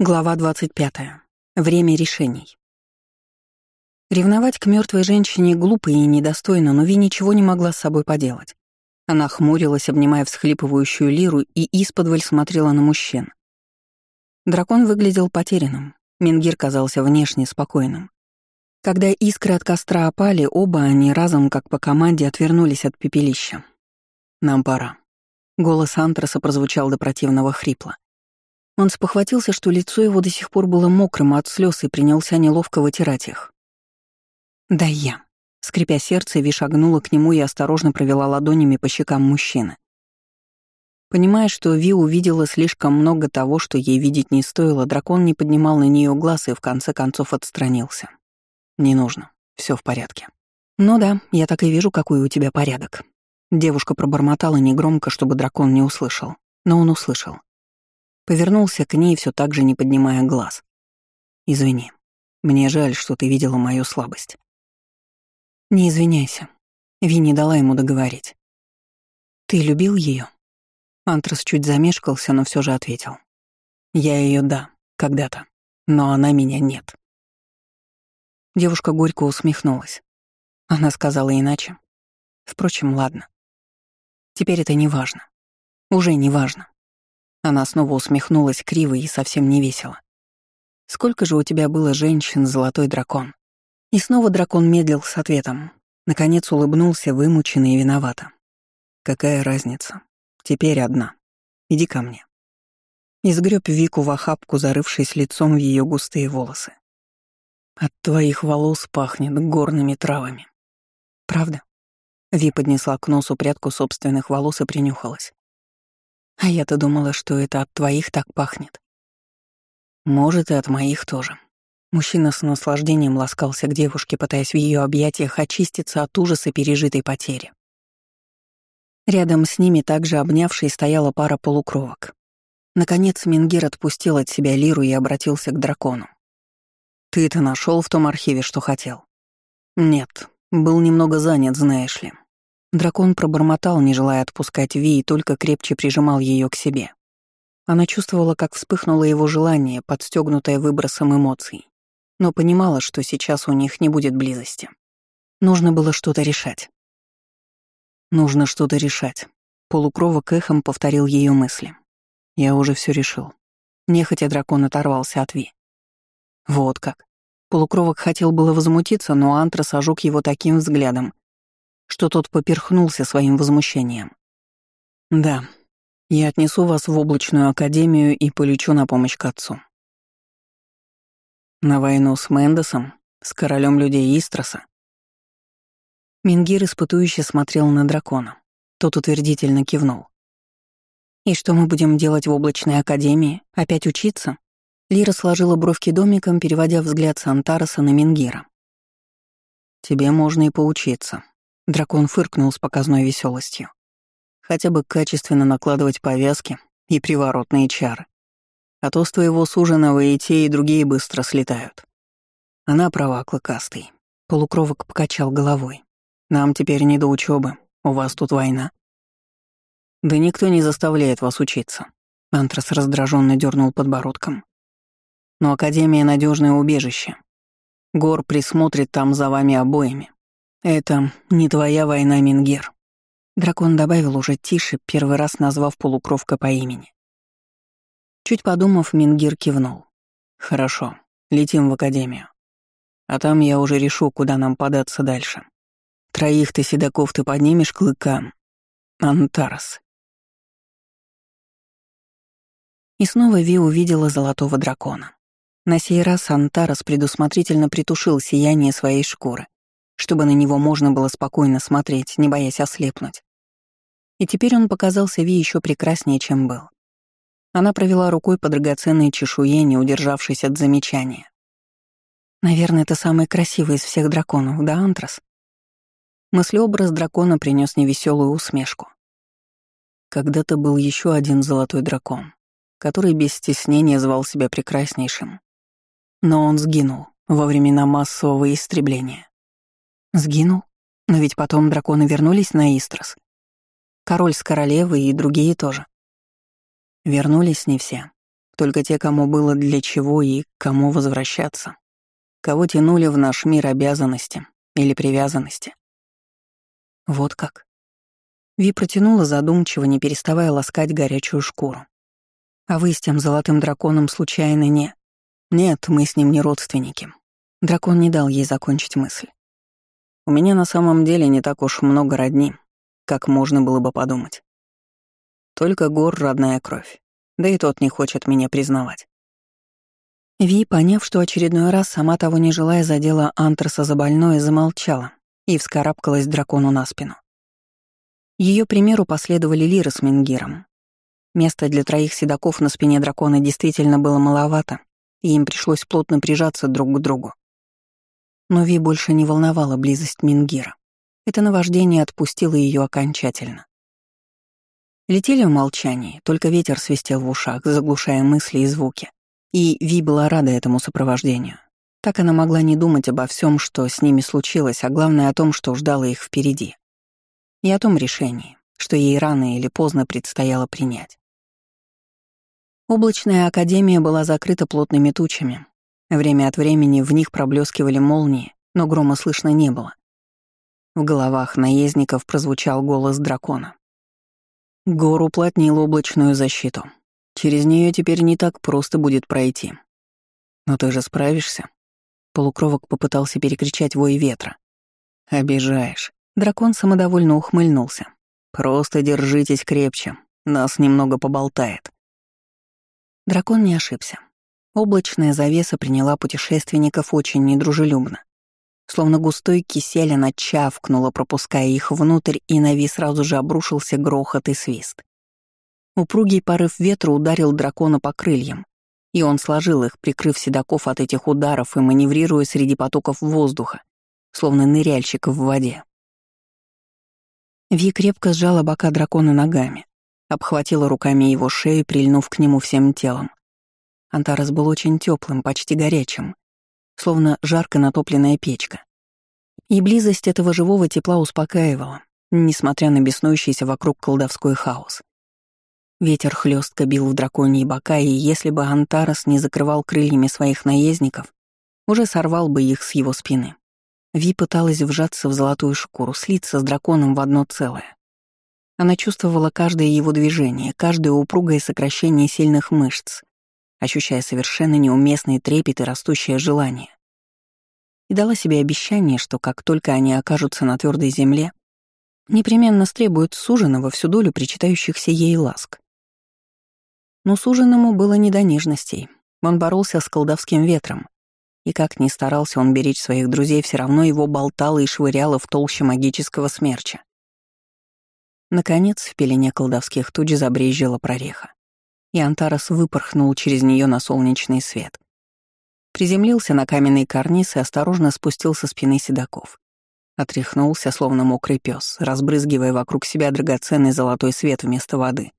Глава 25. Время решений. Ревновать к мертвой женщине глупо и недостойно, но Ви ничего не могла с собой поделать. Она хмурилась, обнимая всхлипывающую лиру, и исподволь смотрела на мужчин. Дракон выглядел потерянным, Мингир казался внешне спокойным. Когда искры от костра опали, оба они разом, как по команде, отвернулись от пепелища. «Нам пора». Голос Антраса прозвучал до противного хрипла. Он спохватился, что лицо его до сих пор было мокрым от слез и принялся неловко вытирать их. «Да я». Скрипя сердце, Ви шагнула к нему и осторожно провела ладонями по щекам мужчины. Понимая, что Ви увидела слишком много того, что ей видеть не стоило, дракон не поднимал на нее глаз и в конце концов отстранился. «Не нужно. все в порядке». «Ну да, я так и вижу, какой у тебя порядок». Девушка пробормотала негромко, чтобы дракон не услышал. Но он услышал. Повернулся к ней, все так же не поднимая глаз. «Извини. Мне жаль, что ты видела мою слабость». «Не извиняйся». Ви дала ему договорить. «Ты любил ее? Антрас чуть замешкался, но все же ответил. «Я ее да, когда-то, но она меня нет». Девушка горько усмехнулась. Она сказала иначе. Впрочем, ладно. Теперь это не важно. Уже не важно. Она снова усмехнулась криво и совсем не весело. «Сколько же у тебя было женщин, золотой дракон?» И снова дракон медлил с ответом. Наконец улыбнулся, вымученный и виновато. «Какая разница? Теперь одна. Иди ко мне». И сгреб Вику в охапку, зарывшись лицом в ее густые волосы. «От твоих волос пахнет горными травами». «Правда?» Ви поднесла к носу прядку собственных волос и принюхалась. А я-то думала, что это от твоих так пахнет. Может, и от моих тоже. Мужчина с наслаждением ласкался к девушке, пытаясь в ее объятиях очиститься от ужаса пережитой потери. Рядом с ними, также обнявшей, стояла пара полукровок. Наконец Мингир отпустил от себя Лиру и обратился к дракону. «Ты-то нашел в том архиве, что хотел?» «Нет, был немного занят, знаешь ли. Дракон пробормотал, не желая отпускать Ви, и только крепче прижимал ее к себе. Она чувствовала, как вспыхнуло его желание, подстегнутое выбросом эмоций, но понимала, что сейчас у них не будет близости. Нужно было что-то решать. Нужно что-то решать. Полукровок эхом повторил ее мысли. Я уже все решил. Нехотя дракон оторвался от Ви. Вот как. Полукровок хотел было возмутиться, но Антрас ожег его таким взглядом, что тот поперхнулся своим возмущением. «Да, я отнесу вас в облачную академию и полечу на помощь к отцу». «На войну с Мендесом? С королем людей Истроса?» Мингир испытующе смотрел на дракона. Тот утвердительно кивнул. «И что мы будем делать в облачной академии? Опять учиться?» Лира сложила бровки домиком, переводя взгляд с Антараса на Мингира. «Тебе можно и поучиться», Дракон фыркнул с показной веселостью. Хотя бы качественно накладывать повязки и приворотные чары. А то с твоего суженого и те, и другие быстро слетают. Она права, клыкастый. Полукровок покачал головой. Нам теперь не до учебы. У вас тут война. Да никто не заставляет вас учиться. Антрас раздраженно дернул подбородком. Но Академия — надежное убежище. Гор присмотрит там за вами обоими. «Это не твоя война, Мингер», — дракон добавил уже тише, первый раз назвав полукровка по имени. Чуть подумав, Мингир кивнул. «Хорошо, летим в академию. А там я уже решу, куда нам податься дальше. Троих ты седаков ты поднимешь клыка. Антарас». И снова Ви увидела золотого дракона. На сей раз Антарас предусмотрительно притушил сияние своей шкуры, чтобы на него можно было спокойно смотреть, не боясь ослепнуть. И теперь он показался Ви еще прекраснее, чем был. Она провела рукой по драгоценной чешуе, не удержавшись от замечания. «Наверное, это самый красивый из всех драконов, да, Антрас?» Мыслеобраз дракона принес невеселую усмешку. Когда-то был еще один золотой дракон, который без стеснения звал себя прекраснейшим. Но он сгинул во времена массового истребления. Сгинул? Но ведь потом драконы вернулись на Истрос. Король с королевой и другие тоже. Вернулись не все. только те, кому было для чего и кому возвращаться. Кого тянули в наш мир обязанности или привязанности. Вот как. Ви протянула задумчиво, не переставая ласкать горячую шкуру. А вы с тем золотым драконом случайно не... Нет, мы с ним не родственники. Дракон не дал ей закончить мысль. У меня на самом деле не так уж много родни, как можно было бы подумать. Только Гор — родная кровь, да и тот не хочет меня признавать. Ви, поняв, что очередной раз, сама того не желая, задела Антраса за больное, замолчала и вскарабкалась дракону на спину. Ее примеру последовали Лира с Мингиром. Места для троих седаков на спине дракона действительно было маловато, и им пришлось плотно прижаться друг к другу. Но Ви больше не волновала близость Мингира. Это наваждение отпустило ее окончательно. Летели в молчании, только ветер свистел в ушах, заглушая мысли и звуки. И Ви была рада этому сопровождению. Так она могла не думать обо всем, что с ними случилось, а главное о том, что ждало их впереди. И о том решении, что ей рано или поздно предстояло принять. Облачная академия была закрыта плотными тучами. Время от времени в них проблескивали молнии, но грома слышно не было. В головах наездников прозвучал голос дракона. Гор уплотнил облачную защиту. Через нее теперь не так просто будет пройти. Но ты же справишься. Полукровок попытался перекричать вой ветра. Обижаешь. Дракон самодовольно ухмыльнулся. Просто держитесь крепче. Нас немного поболтает. Дракон не ошибся. Облачная завеса приняла путешественников очень недружелюбно. Словно густой кисель она чавкнула, пропуская их внутрь, и на Ви сразу же обрушился грохот и свист. Упругий порыв ветра ударил дракона по крыльям, и он сложил их, прикрыв седаков от этих ударов и маневрируя среди потоков воздуха, словно ныряльщик в воде. Ви крепко сжала бока дракона ногами, обхватила руками его шею, прильнув к нему всем телом. Антарес был очень теплым, почти горячим, словно жарко натопленная печка. И близость этого живого тепла успокаивала, несмотря на беснующийся вокруг колдовской хаос. Ветер хлестко бил в драконьи бока, и если бы Антарес не закрывал крыльями своих наездников, уже сорвал бы их с его спины. Ви пыталась вжаться в золотую шкуру, слиться с драконом в одно целое. Она чувствовала каждое его движение, каждое упругое сокращение сильных мышц, ощущая совершенно неуместный трепет и растущее желание. И дала себе обещание, что как только они окажутся на твердой земле, непременно стребуют суженого всю долю причитающихся ей ласк. Но суженому было не до нежностей. Он боролся с колдовским ветром, и как ни старался он беречь своих друзей, все равно его болтало и швыряло в толще магического смерча. Наконец, в пелене колдовских туч забрезжила прореха, и Антарас выпорхнул через нее на солнечный свет. Приземлился на каменный карниз и осторожно спустился со спины седаков. Отряхнулся, словно мокрый пес, разбрызгивая вокруг себя драгоценный золотой свет вместо воды.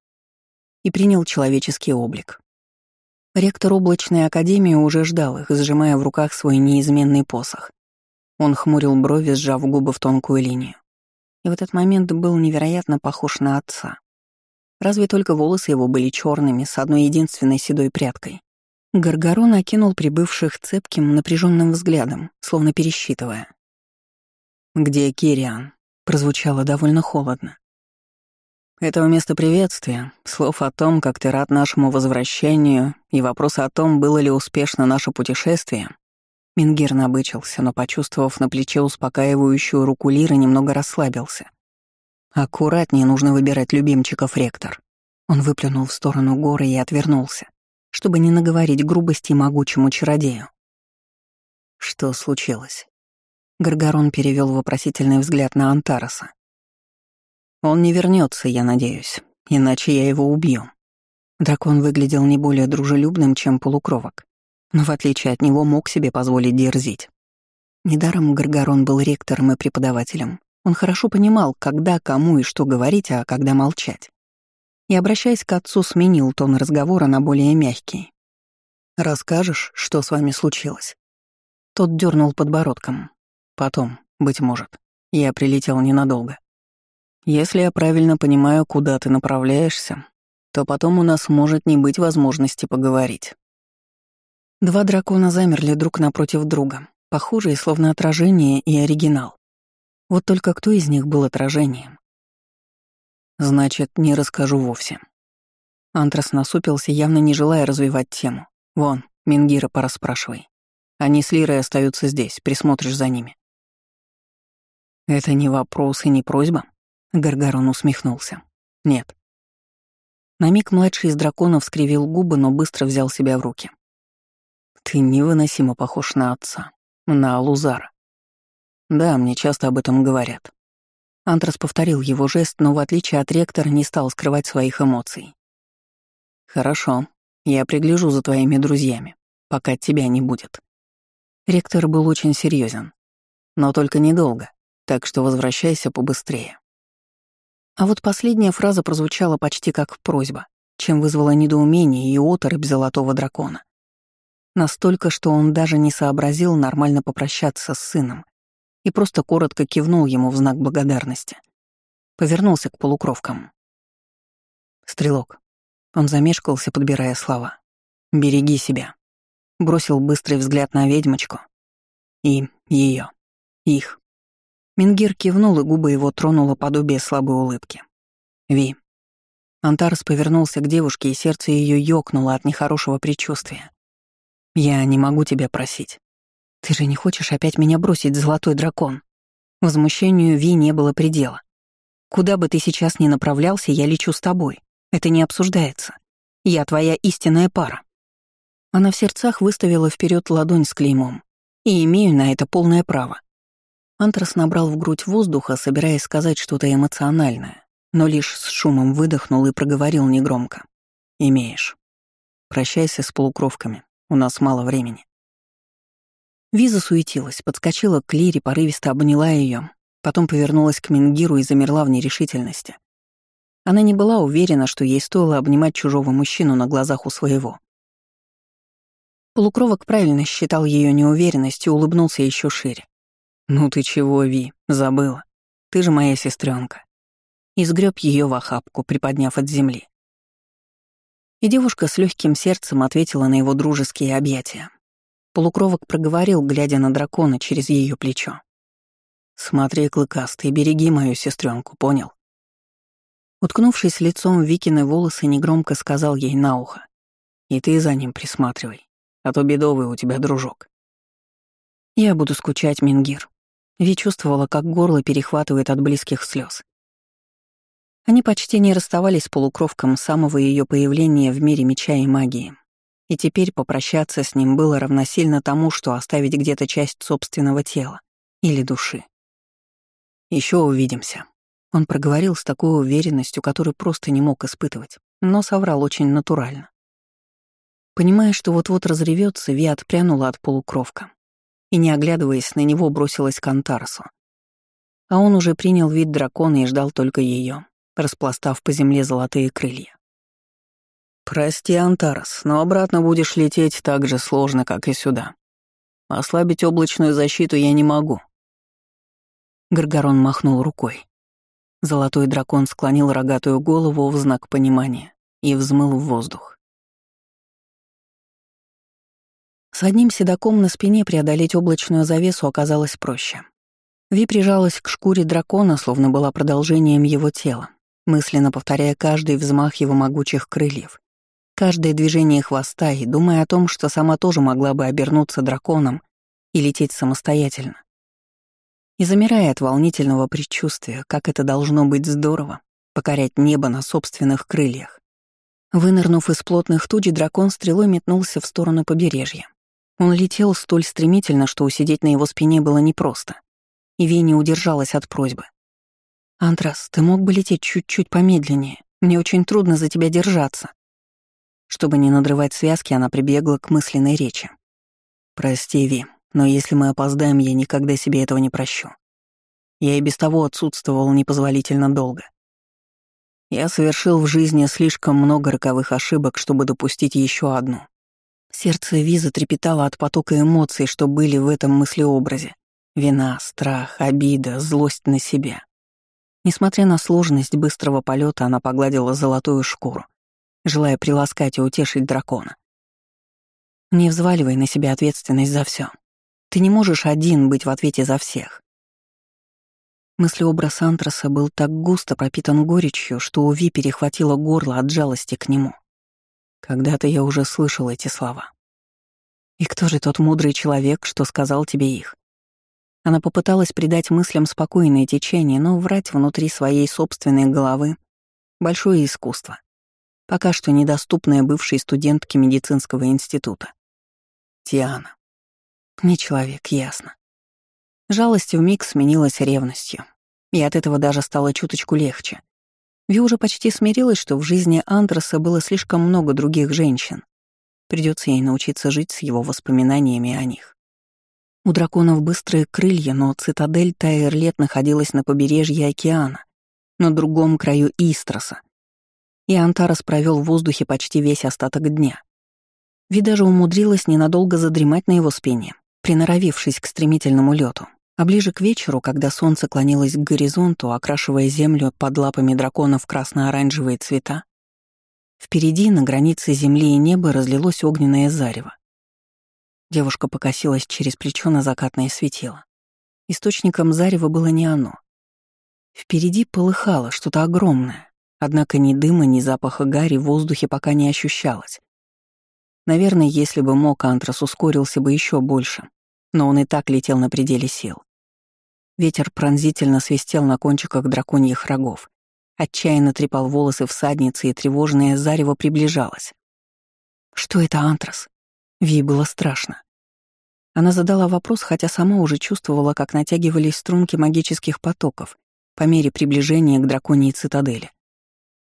И принял человеческий облик. Ректор облачной академии уже ждал их, сжимая в руках свой неизменный посох. Он хмурил брови, сжав губы в тонкую линию и в этот момент был невероятно похож на отца. Разве только волосы его были черными, с одной единственной седой прядкой. Гаргарон окинул прибывших цепким, напряженным взглядом, словно пересчитывая. «Где Кириан?» — прозвучало довольно холодно. «Это вместо приветствия, слов о том, как ты рад нашему возвращению, и вопрос о том, было ли успешно наше путешествие, Мингир набычился, но, почувствовав на плече успокаивающую руку Лиры, немного расслабился. «Аккуратнее нужно выбирать любимчиков, ректор». Он выплюнул в сторону горы и отвернулся, чтобы не наговорить грубости могучему чародею. Что случилось? Гаргарон перевел вопросительный взгляд на Антараса. Он не вернется, я надеюсь, иначе я его убью. Дракон выглядел не более дружелюбным, чем полукровок но в отличие от него мог себе позволить дерзить. Недаром Гаргарон был ректором и преподавателем. Он хорошо понимал, когда, кому и что говорить, а когда молчать. И, обращаясь к отцу, сменил тон разговора на более мягкий. «Расскажешь, что с вами случилось?» Тот дернул подбородком. «Потом, быть может. Я прилетел ненадолго. Если я правильно понимаю, куда ты направляешься, то потом у нас может не быть возможности поговорить. Два дракона замерли друг напротив друга, похожие словно отражение и оригинал. Вот только кто из них был отражением? Значит, не расскажу вовсе. Антрас насупился, явно не желая развивать тему. Вон, Мингира пораспрашивай. Они с Лирой остаются здесь, присмотришь за ними. Это не вопрос и не просьба? Гаргарон усмехнулся. Нет. На миг младший из драконов скривил губы, но быстро взял себя в руки. Ты невыносимо похож на отца, на Лузара. Да, мне часто об этом говорят. Антрас повторил его жест, но в отличие от ректора не стал скрывать своих эмоций. «Хорошо, я пригляжу за твоими друзьями, пока тебя не будет». Ректор был очень серьезен, но только недолго, так что возвращайся побыстрее. А вот последняя фраза прозвучала почти как просьба, чем вызвала недоумение и оторопь золотого дракона. Настолько, что он даже не сообразил нормально попрощаться с сыном и просто коротко кивнул ему в знак благодарности. Повернулся к полукровкам. «Стрелок». Он замешкался, подбирая слова. «Береги себя». Бросил быстрый взгляд на ведьмочку. И ее, Их. Мингир кивнул, и губы его тронуло подобие слабой улыбки. «Ви». Антарс повернулся к девушке, и сердце ее ёкнуло от нехорошего предчувствия. «Я не могу тебя просить. Ты же не хочешь опять меня бросить, золотой дракон?» Возмущению Ви не было предела. «Куда бы ты сейчас ни направлялся, я лечу с тобой. Это не обсуждается. Я твоя истинная пара». Она в сердцах выставила вперед ладонь с клеймом. И имею на это полное право. Антрас набрал в грудь воздуха, собираясь сказать что-то эмоциональное, но лишь с шумом выдохнул и проговорил негромко. «Имеешь. Прощайся с полукровками, у нас мало времени». Виза суетилась, подскочила к Лире, порывисто обняла ее, потом повернулась к Мингиру и замерла в нерешительности. Она не была уверена, что ей стоило обнимать чужого мужчину на глазах у своего. Полукровок правильно считал ее неуверенность и улыбнулся еще шире. «Ну ты чего, Ви, забыла? Ты же моя сестренка. И сгреб ее в охапку, приподняв от земли. И девушка с легким сердцем ответила на его дружеские объятия. Полукровок проговорил, глядя на дракона через ее плечо. «Смотри, клыкастый, береги мою сестренку, понял?» Уткнувшись лицом в Викины волосы, негромко сказал ей на ухо. «И ты за ним присматривай, а то бедовый у тебя дружок». «Я буду скучать, Мингир». Ви чувствовала, как горло перехватывает от близких слез. Они почти не расставались с полукровком с самого ее появления в мире меча и магии. И теперь попрощаться с ним было равносильно тому, что оставить где-то часть собственного тела или души. Еще увидимся. Он проговорил с такой уверенностью, которую просто не мог испытывать, но соврал очень натурально. Понимая, что вот-вот разревется, Ви отпрянула от полукровка и, не оглядываясь на него, бросилась к Антарсу. А он уже принял вид дракона и ждал только ее, распластав по земле золотые крылья. «Прости, Антарс, но обратно будешь лететь так же сложно, как и сюда. Ослабить облачную защиту я не могу». Гаргарон махнул рукой. Золотой дракон склонил рогатую голову в знак понимания и взмыл в воздух. С одним седаком на спине преодолеть облачную завесу оказалось проще. Ви прижалась к шкуре дракона, словно была продолжением его тела, мысленно повторяя каждый взмах его могучих крыльев, каждое движение хвоста и думая о том, что сама тоже могла бы обернуться драконом и лететь самостоятельно. И замирая от волнительного предчувствия, как это должно быть здорово, покорять небо на собственных крыльях. Вынырнув из плотных туч, дракон стрелой метнулся в сторону побережья. Он летел столь стремительно, что усидеть на его спине было непросто. И Винни удержалась от просьбы. «Антрас, ты мог бы лететь чуть-чуть помедленнее. Мне очень трудно за тебя держаться». Чтобы не надрывать связки, она прибегла к мысленной речи. «Прости, Ви, но если мы опоздаем, я никогда себе этого не прощу. Я и без того отсутствовал непозволительно долго. Я совершил в жизни слишком много роковых ошибок, чтобы допустить еще одну. Сердце Виза трепетало от потока эмоций, что были в этом мыслеобразе. Вина, страх, обида, злость на себя. Несмотря на сложность быстрого полета, она погладила золотую шкуру желая приласкать и утешить дракона. Не взваливай на себя ответственность за все. Ты не можешь один быть в ответе за всех. Мыслеобраз Антраса был так густо пропитан горечью, что у Ви перехватило горло от жалости к нему. Когда-то я уже слышал эти слова. И кто же тот мудрый человек, что сказал тебе их? Она попыталась придать мыслям спокойное течение, но врать внутри своей собственной головы — большое искусство, пока что недоступное бывшей студентке медицинского института. Тиана. Не человек, ясно. Жалость вмиг сменилась ревностью, и от этого даже стало чуточку легче. Ви уже почти смирилась, что в жизни Андреса было слишком много других женщин. Придется ей научиться жить с его воспоминаниями о них. У драконов быстрые крылья, но цитадель Тайерлет находилась на побережье океана, на другом краю Истроса. И Антарас провел в воздухе почти весь остаток дня. Ви даже умудрилась ненадолго задремать на его спине, приноровившись к стремительному лету. А ближе к вечеру, когда солнце клонилось к горизонту, окрашивая землю под лапами дракона в красно-оранжевые цвета, впереди, на границе земли и неба, разлилось огненное зарево. Девушка покосилась через плечо на закатное светило. Источником зарева было не оно. Впереди полыхало что-то огромное, однако ни дыма, ни запаха гари в воздухе пока не ощущалось. Наверное, если бы мог, Антрас ускорился бы еще больше, но он и так летел на пределе сил. Ветер пронзительно свистел на кончиках драконьих рогов, отчаянно трепал волосы всадницы, и тревожное зарево приближалось. «Что это, Антрас?» Ви было страшно. Она задала вопрос, хотя сама уже чувствовала, как натягивались струнки магических потоков по мере приближения к драконьей цитадели.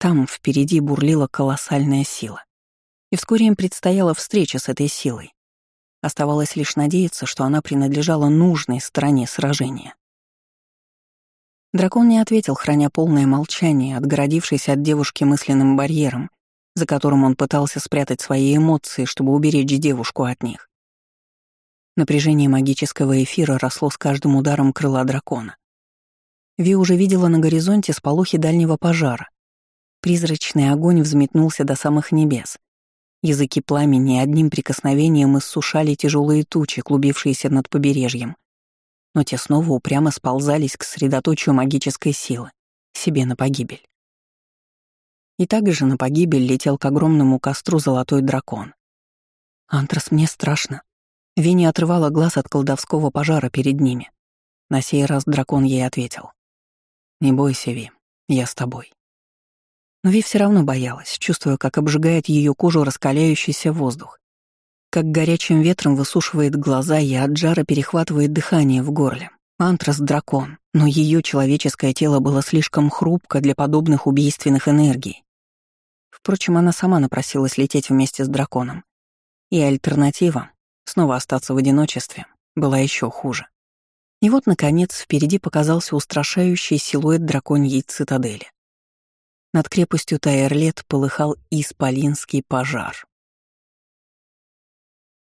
Там впереди бурлила колоссальная сила. И вскоре им предстояла встреча с этой силой. Оставалось лишь надеяться, что она принадлежала нужной стороне сражения. Дракон не ответил, храня полное молчание, отгородившись от девушки мысленным барьером, за которым он пытался спрятать свои эмоции, чтобы уберечь девушку от них. Напряжение магического эфира росло с каждым ударом крыла дракона. Ви уже видела на горизонте сполохи дальнего пожара. Призрачный огонь взметнулся до самых небес. Языки пламени одним прикосновением иссушали тяжелые тучи, клубившиеся над побережьем. Но те снова упрямо сползались к средоточию магической силы, себе на погибель. И также на погибель летел к огромному костру золотой дракон. «Антрас, мне страшно». Винни отрывала глаз от колдовского пожара перед ними. На сей раз дракон ей ответил. «Не бойся, Ви, я с тобой». Но Ви все равно боялась, чувствуя, как обжигает ее кожу раскаляющийся воздух, как горячим ветром высушивает глаза и от жара перехватывает дыхание в горле. Антрас — дракон, но ее человеческое тело было слишком хрупко для подобных убийственных энергий. Впрочем, она сама напросилась лететь вместе с драконом. И альтернатива — снова остаться в одиночестве — была еще хуже. И вот, наконец, впереди показался устрашающий силуэт драконьей цитадели. Над крепостью Тайерлет полыхал исполинский пожар.